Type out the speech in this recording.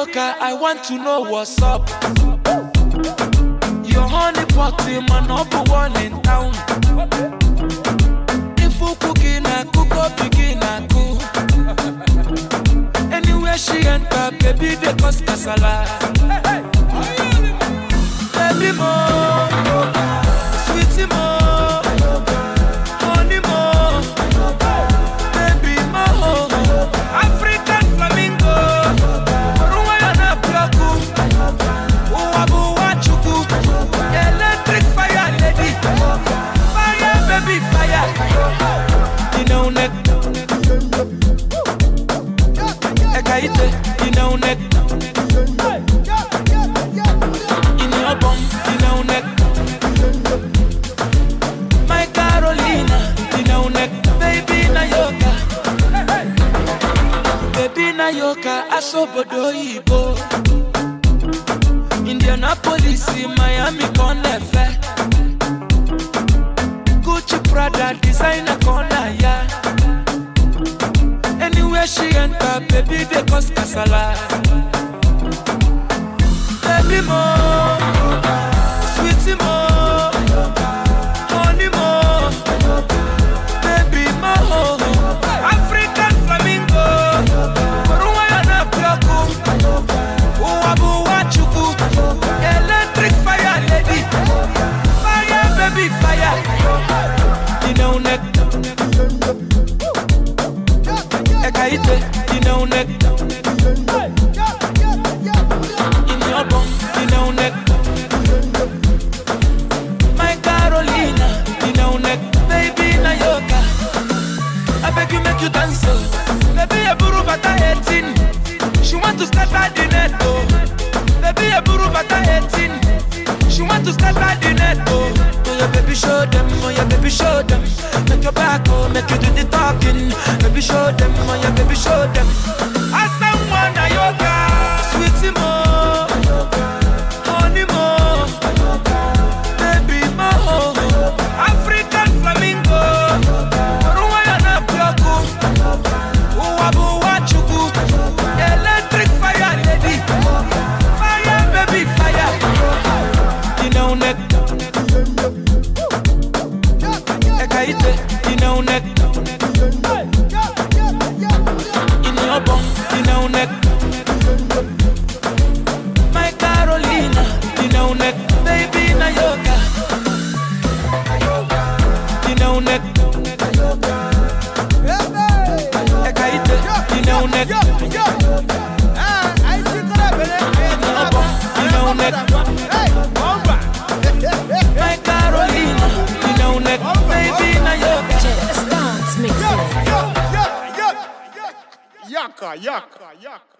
Nayoka, I want to know what's up. Your honey pot, my number one in town. If you cooking, I cook up, begin, I cook. Anywhere she enter, baby, they cause casala. Nayoka, asobodo ibo. Indianapolis, Miami, Conefe. Gucci, Prada, designer, corner, yeah. Anywhere she enter, baby, they cause casala. In your bum, neck. My Carolina, neck, baby. I beg you, make you dance, oh. Baby, a buru bata 18. She want to scatter the net, oh. Baby, a buru bata 18. She want to net, oh. Oh, baby, show them, oh, yeah, baby, show them. Your back, oh, make you do the talking. Baby, show them, oh, yeah, baby, show them. Ekaite, eh? you know, neck. In your bum, you know, neck. My Carolina, you know, neck. Baby, know, neck. Ekaite, eh? you know, Яка, яка, яка.